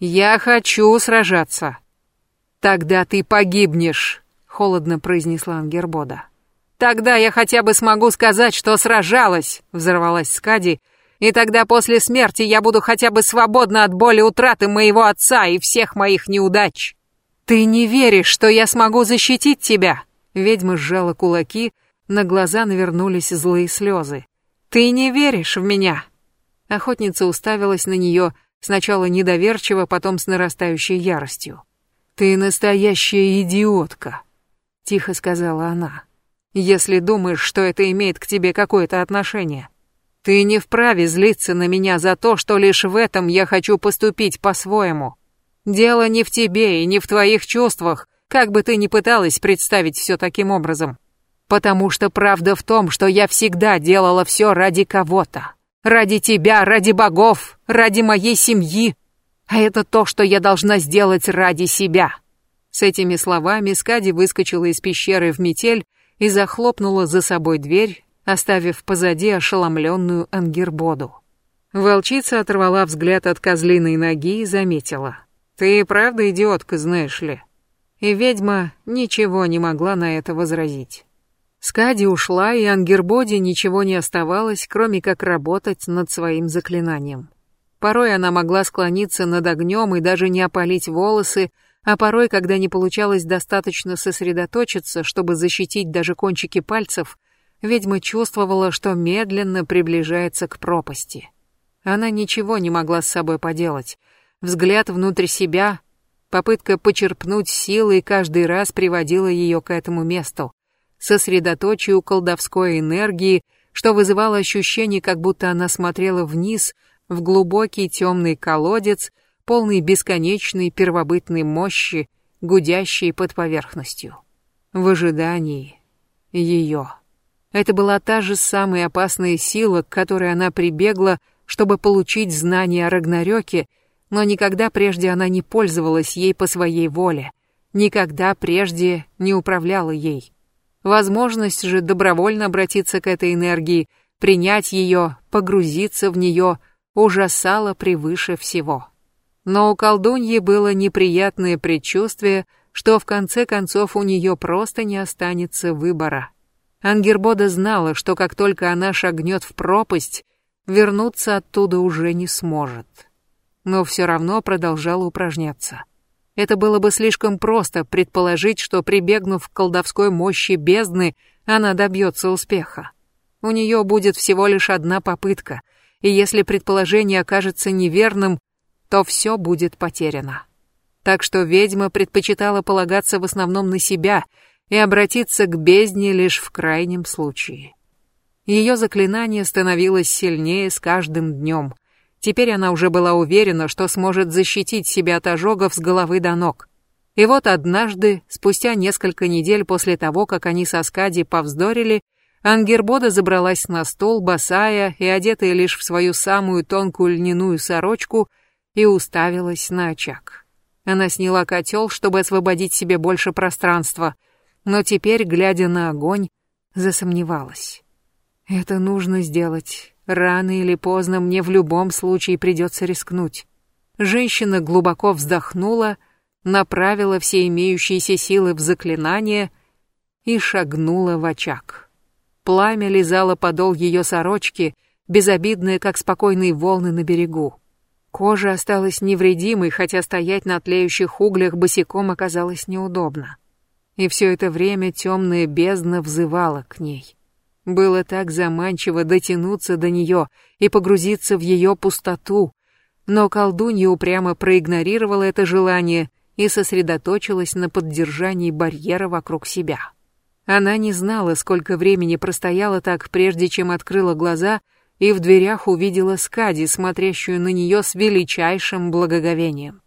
Я хочу сражаться. Тогда ты погибнешь, холодно произнесла Ангербода. Тогда я хотя бы смогу сказать, что сражалась, взорвалась Скади, и тогда после смерти я буду хотя бы свободна от боли утраты моего отца и всех моих неудач. Ты не веришь, что я смогу защитить тебя? Ведьма сжала кулаки, на глаза навернулись злые слезы. Ты не веришь в меня? Охотница уставилась на нее сначала недоверчиво, потом с нарастающей яростью. Ты настоящая идиотка, тихо сказала она если думаешь, что это имеет к тебе какое-то отношение. Ты не вправе злиться на меня за то, что лишь в этом я хочу поступить по-своему. Дело не в тебе и не в твоих чувствах, как бы ты ни пыталась представить все таким образом. Потому что правда в том, что я всегда делала все ради кого-то. Ради тебя, ради богов, ради моей семьи. А это то, что я должна сделать ради себя. С этими словами Скади выскочила из пещеры в метель и захлопнула за собой дверь, оставив позади ошеломленную Ангербоду. Волчица оторвала взгляд от козлиной ноги и заметила. «Ты правда идиотка, знаешь ли?» И ведьма ничего не могла на это возразить. Скади ушла, и Ангербоде ничего не оставалось, кроме как работать над своим заклинанием. Порой она могла склониться над огнем и даже не опалить волосы, а порой, когда не получалось достаточно сосредоточиться, чтобы защитить даже кончики пальцев, ведьма чувствовала, что медленно приближается к пропасти. Она ничего не могла с собой поделать. Взгляд внутрь себя, попытка почерпнуть силы каждый раз приводила ее к этому месту, сосредоточию колдовской энергии, что вызывало ощущение, как будто она смотрела вниз, в глубокий темный колодец, полный бесконечной первобытной мощи, гудящей под поверхностью. В ожидании ее. Это была та же самая опасная сила, к которой она прибегла, чтобы получить знания о Рагнарёке, но никогда прежде она не пользовалась ей по своей воле, никогда прежде не управляла ей. Возможность же добровольно обратиться к этой энергии, принять ее, погрузиться в нее, ужасала превыше всего. Но у колдуньи было неприятное предчувствие, что в конце концов у нее просто не останется выбора. Ангербода знала, что как только она шагнет в пропасть, вернуться оттуда уже не сможет. Но все равно продолжала упражняться. Это было бы слишком просто предположить, что прибегнув к колдовской мощи бездны, она добьется успеха. У нее будет всего лишь одна попытка, и если предположение окажется неверным, то все будет потеряно. Так что ведьма предпочитала полагаться в основном на себя и обратиться к бездне лишь в крайнем случае. Ее заклинание становилось сильнее с каждым днем. Теперь она уже была уверена, что сможет защитить себя от ожогов с головы до ног. И вот однажды, спустя несколько недель после того, как они со Скади повздорили, Ангербода забралась на стол, босая и одетая лишь в свою самую тонкую льняную сорочку, и уставилась на очаг. Она сняла котел, чтобы освободить себе больше пространства, но теперь, глядя на огонь, засомневалась. Это нужно сделать. Рано или поздно мне в любом случае придется рискнуть. Женщина глубоко вздохнула, направила все имеющиеся силы в заклинание и шагнула в очаг. Пламя лизало подол ее сорочки, безобидное, как спокойные волны на берегу. Кожа осталась невредимой, хотя стоять на тлеющих углях босиком оказалось неудобно. И все это время темная бездна взывала к ней. Было так заманчиво дотянуться до нее и погрузиться в ее пустоту, но колдунья упрямо проигнорировала это желание и сосредоточилась на поддержании барьера вокруг себя. Она не знала, сколько времени простояла так, прежде чем открыла глаза и в дверях увидела Скади, смотрящую на нее с величайшим благоговением.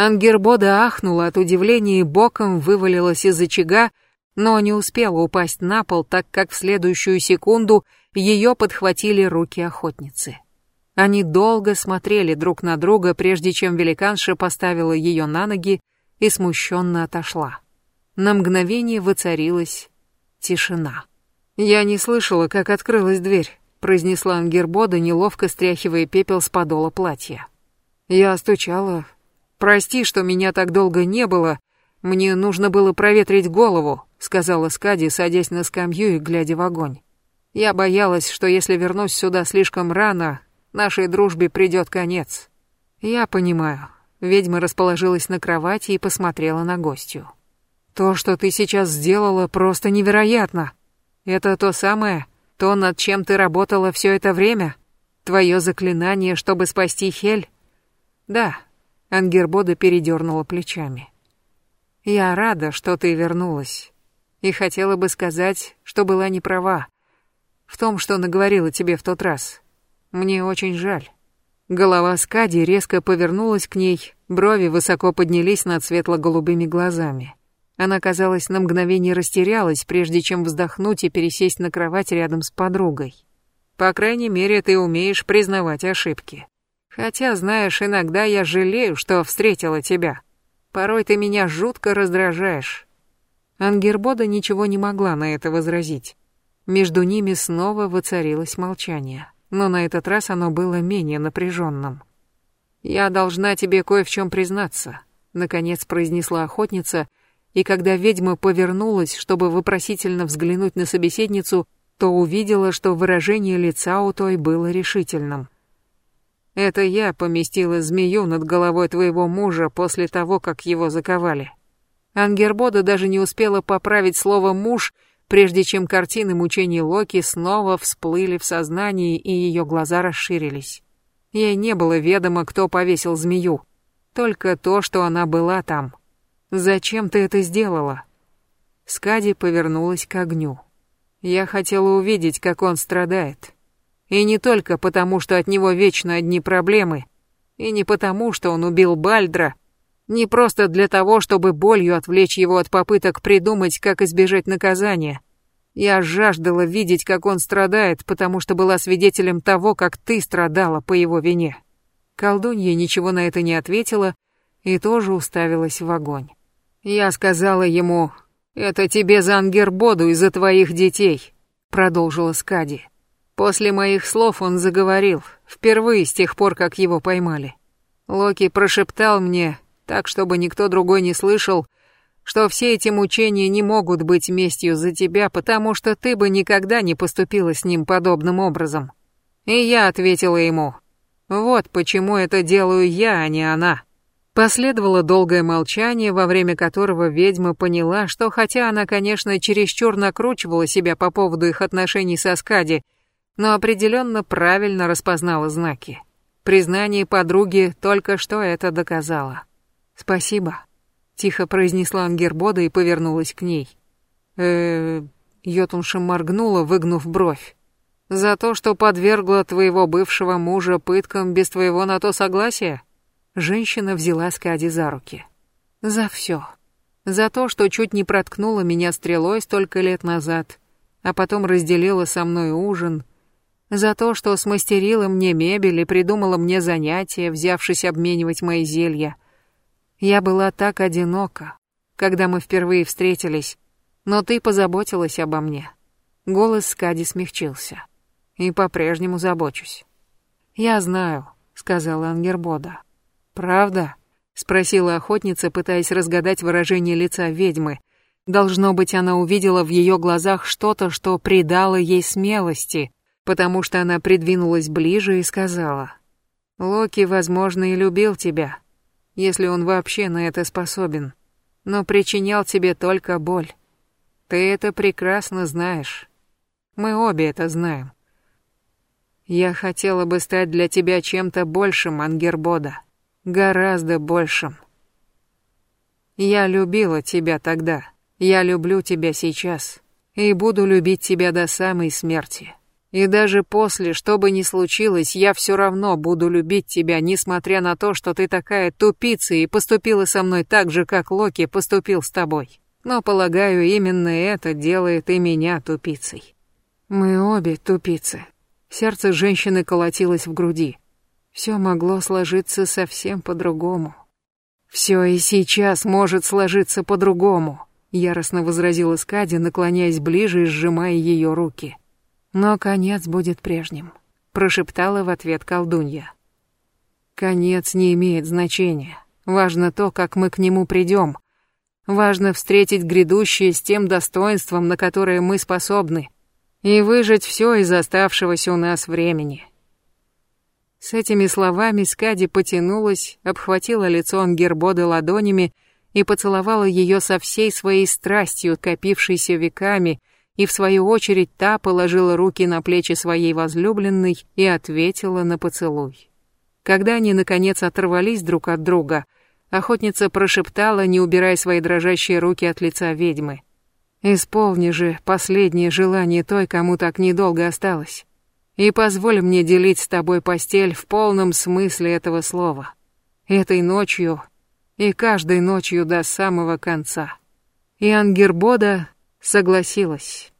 Ангербода ахнула от удивления и боком вывалилась из очага, но не успела упасть на пол, так как в следующую секунду ее подхватили руки охотницы. Они долго смотрели друг на друга, прежде чем великанша поставила ее на ноги и смущенно отошла. На мгновение воцарилась Тишина. «Я не слышала, как открылась дверь», — произнесла Ангербода, неловко стряхивая пепел с подола платья. «Я стучала. Прости, что меня так долго не было. Мне нужно было проветрить голову», — сказала Скади, садясь на скамью и глядя в огонь. «Я боялась, что если вернусь сюда слишком рано, нашей дружбе придет конец». «Я понимаю». Ведьма расположилась на кровати и посмотрела на гостью. То, что ты сейчас сделала, просто невероятно. Это то самое, то, над чем ты работала все это время? Твое заклинание, чтобы спасти Хель? Да, Ангербода передернула плечами. Я рада, что ты вернулась. И хотела бы сказать, что была не права. В том, что наговорила тебе в тот раз. Мне очень жаль. Голова Скади резко повернулась к ней, брови высоко поднялись над светло-голубыми глазами. Она, казалось, на мгновение растерялась, прежде чем вздохнуть и пересесть на кровать рядом с подругой. По крайней мере, ты умеешь признавать ошибки. Хотя, знаешь, иногда я жалею, что встретила тебя. Порой ты меня жутко раздражаешь. Ангербода ничего не могла на это возразить. Между ними снова воцарилось молчание, но на этот раз оно было менее напряженным. «Я должна тебе кое в чем признаться», — наконец произнесла охотница, и когда ведьма повернулась, чтобы вопросительно взглянуть на собеседницу, то увидела, что выражение лица у той было решительным. «Это я поместила змею над головой твоего мужа после того, как его заковали». Ангербода даже не успела поправить слово «муж», прежде чем картины мучений Локи снова всплыли в сознании, и ее глаза расширились. Ей не было ведомо, кто повесил змею, только то, что она была там. Зачем ты это сделала? Скади повернулась к огню. Я хотела увидеть, как он страдает. И не только потому, что от него вечно одни проблемы, и не потому, что он убил Бальдра, не просто для того, чтобы болью отвлечь его от попыток придумать, как избежать наказания. Я жаждала видеть, как он страдает, потому что была свидетелем того, как ты страдала по его вине. Колдунья ничего на это не ответила и тоже уставилась в огонь. Я сказала ему, «Это тебе за Ангербоду из-за твоих детей», — продолжила Скади. После моих слов он заговорил, впервые с тех пор, как его поймали. Локи прошептал мне, так чтобы никто другой не слышал, что все эти мучения не могут быть местью за тебя, потому что ты бы никогда не поступила с ним подобным образом. И я ответила ему, вот почему это делаю я, а не она. Последовало долгое молчание, во время которого ведьма поняла, что хотя она, конечно, чересчур накручивала себя по поводу их отношений со Скади, но определенно правильно распознала знаки. Признание подруги только что это доказало. «Спасибо», — тихо произнесла Ангербода и повернулась к ней. э Йотунша моргнула, выгнув бровь. «За то, что подвергла твоего бывшего мужа пыткам без твоего на то согласия?» Женщина взяла Скади за руки. За все. За то, что чуть не проткнула меня стрелой столько лет назад, а потом разделила со мной ужин. За то, что смастерила мне мебель и придумала мне занятия, взявшись обменивать мои зелья. Я была так одинока, когда мы впервые встретились, но ты позаботилась обо мне. Голос Скади смягчился. и по-прежнему забочусь. Я знаю, сказала Ангербода. Правда? спросила охотница, пытаясь разгадать выражение лица ведьмы. Должно быть, она увидела в ее глазах что-то, что придало ей смелости, потому что она придвинулась ближе и сказала: "Локи, возможно, и любил тебя, если он вообще на это способен, но причинял тебе только боль. Ты это прекрасно знаешь. Мы обе это знаем. Я хотела бы стать для тебя чем-то большим, Ангербода, гораздо большим. Я любила тебя тогда, я люблю тебя сейчас и буду любить тебя до самой смерти. И даже после, что бы ни случилось, я все равно буду любить тебя, несмотря на то, что ты такая тупица и поступила со мной так же, как Локи поступил с тобой. Но, полагаю, именно это делает и меня тупицей. Мы обе тупицы, Сердце женщины колотилось в груди. Все могло сложиться совсем по-другому. Все и сейчас может сложиться по-другому, яростно возразила Скади, наклоняясь ближе и сжимая ее руки. Но конец будет прежним, прошептала в ответ колдунья. Конец не имеет значения. Важно то, как мы к нему придем. Важно встретить грядущее с тем достоинством, на которое мы способны и выжить все из оставшегося у нас времени. С этими словами Скади потянулась, обхватила лицо Ангербоды ладонями и поцеловала ее со всей своей страстью, копившейся веками, и в свою очередь та положила руки на плечи своей возлюбленной и ответила на поцелуй. Когда они, наконец, оторвались друг от друга, охотница прошептала, не убирая свои дрожащие руки от лица ведьмы. Исполни же последнее желание той, кому так недолго осталось. И позволь мне делить с тобой постель в полном смысле этого слова. Этой ночью и каждой ночью до самого конца. И Ангербода согласилась.